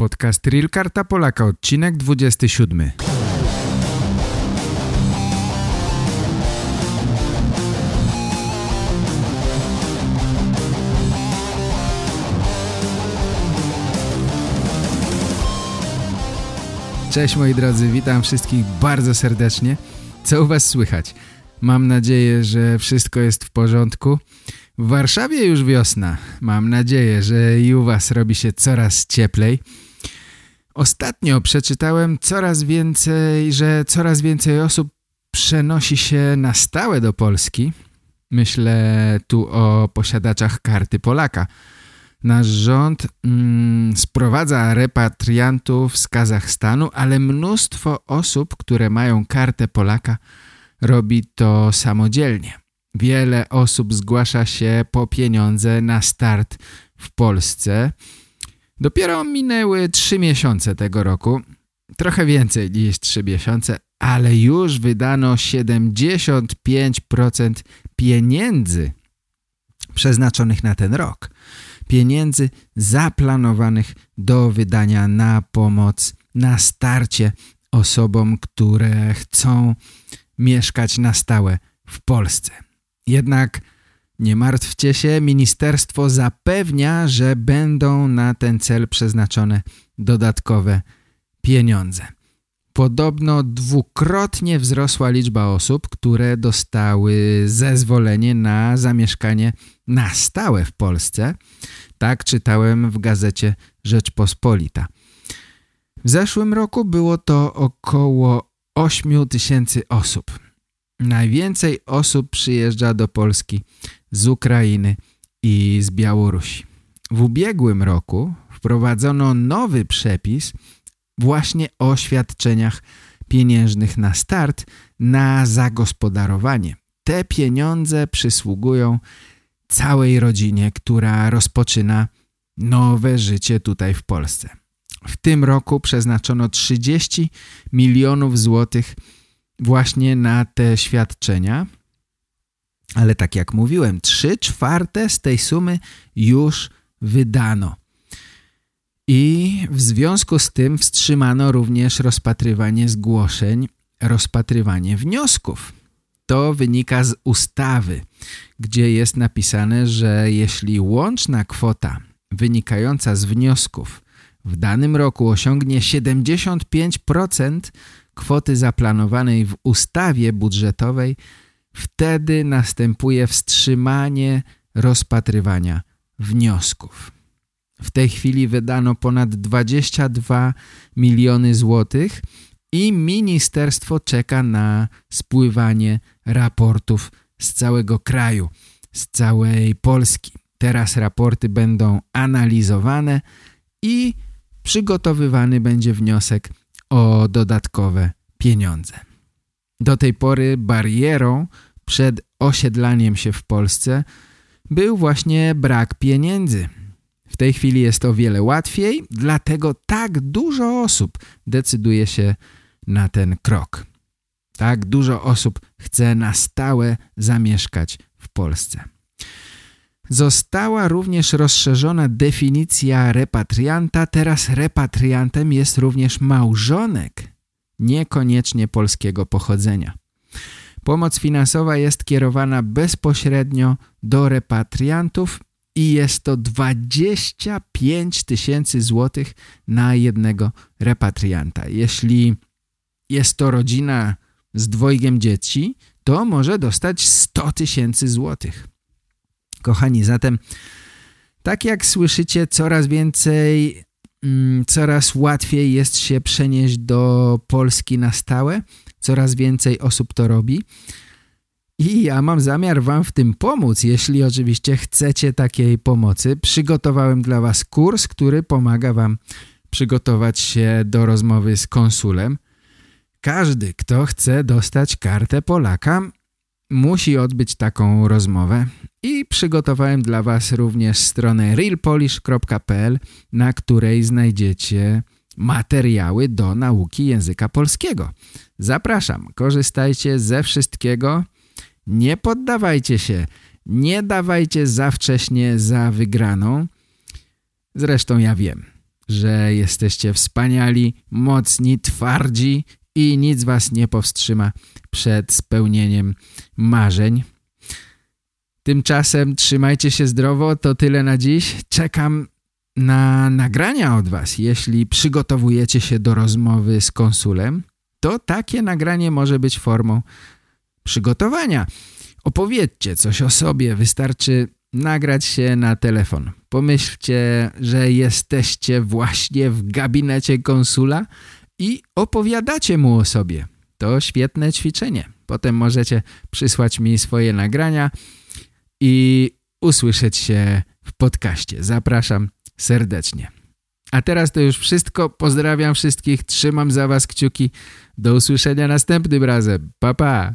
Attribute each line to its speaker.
Speaker 1: Podcast Real Karta Polaka, odcinek 27. Cześć moi drodzy, witam wszystkich bardzo serdecznie. Co u was słychać? Mam nadzieję, że wszystko jest w porządku. W Warszawie już wiosna. Mam nadzieję, że i u was robi się coraz cieplej. Ostatnio przeczytałem coraz więcej, że coraz więcej osób przenosi się na stałe do Polski. Myślę tu o posiadaczach karty Polaka. Nasz rząd mm, sprowadza repatriantów z Kazachstanu, ale mnóstwo osób, które mają kartę Polaka robi to samodzielnie. Wiele osób zgłasza się po pieniądze na start w Polsce. Dopiero minęły trzy miesiące tego roku. Trochę więcej niż trzy miesiące, ale już wydano 75% pieniędzy przeznaczonych na ten rok. Pieniędzy zaplanowanych do wydania na pomoc, na starcie osobom, które chcą mieszkać na stałe w Polsce. Jednak nie martwcie się, ministerstwo zapewnia, że będą na ten cel przeznaczone dodatkowe pieniądze. Podobno dwukrotnie wzrosła liczba osób, które dostały zezwolenie na zamieszkanie na stałe w Polsce. Tak czytałem w gazecie Rzeczpospolita. W zeszłym roku było to około 8 tysięcy osób. Najwięcej osób przyjeżdża do Polski z Ukrainy i z Białorusi. W ubiegłym roku wprowadzono nowy przepis właśnie o świadczeniach pieniężnych na start na zagospodarowanie. Te pieniądze przysługują całej rodzinie, która rozpoczyna nowe życie tutaj w Polsce. W tym roku przeznaczono 30 milionów złotych właśnie na te świadczenia. Ale tak jak mówiłem, 3 czwarte z tej sumy już wydano. I w związku z tym wstrzymano również rozpatrywanie zgłoszeń, rozpatrywanie wniosków. To wynika z ustawy, gdzie jest napisane, że jeśli łączna kwota wynikająca z wniosków w danym roku osiągnie 75% kwoty zaplanowanej w ustawie budżetowej, wtedy następuje wstrzymanie rozpatrywania wniosków. W tej chwili wydano ponad 22 miliony złotych i ministerstwo czeka na spływanie raportów z całego kraju, z całej Polski. Teraz raporty będą analizowane i przygotowywany będzie wniosek o dodatkowe pieniądze. Do tej pory barierą przed osiedlaniem się w Polsce był właśnie brak pieniędzy. W tej chwili jest o wiele łatwiej, dlatego tak dużo osób decyduje się na ten krok. Tak dużo osób chce na stałe zamieszkać w Polsce. Została również rozszerzona definicja repatrianta. Teraz repatriantem jest również małżonek, niekoniecznie polskiego pochodzenia. Pomoc finansowa jest kierowana bezpośrednio do repatriantów i jest to 25 tysięcy złotych na jednego repatrianta. Jeśli jest to rodzina z dwojgiem dzieci, to może dostać 100 tysięcy złotych. Kochani, zatem tak jak słyszycie, coraz więcej, mm, coraz łatwiej jest się przenieść do Polski na stałe. Coraz więcej osób to robi. I ja mam zamiar wam w tym pomóc, jeśli oczywiście chcecie takiej pomocy. Przygotowałem dla was kurs, który pomaga wam przygotować się do rozmowy z konsulem. Każdy, kto chce dostać kartę Polaka, musi odbyć taką rozmowę i przygotowałem dla Was również stronę realpolish.pl, na której znajdziecie materiały do nauki języka polskiego. Zapraszam, korzystajcie ze wszystkiego, nie poddawajcie się, nie dawajcie za wcześnie za wygraną. Zresztą ja wiem, że jesteście wspaniali, mocni, twardzi i nic was nie powstrzyma przed spełnieniem marzeń. Tymczasem trzymajcie się zdrowo, to tyle na dziś. Czekam na nagrania od was. Jeśli przygotowujecie się do rozmowy z konsulem, to takie nagranie może być formą przygotowania. Opowiedzcie coś o sobie, wystarczy nagrać się na telefon. Pomyślcie, że jesteście właśnie w gabinecie konsula i opowiadacie mu o sobie. To świetne ćwiczenie. Potem możecie przysłać mi swoje nagrania i usłyszeć się w podcaście. Zapraszam serdecznie. A teraz to już wszystko. Pozdrawiam wszystkich, trzymam za was kciuki. Do usłyszenia następnym razem. Pa, pa!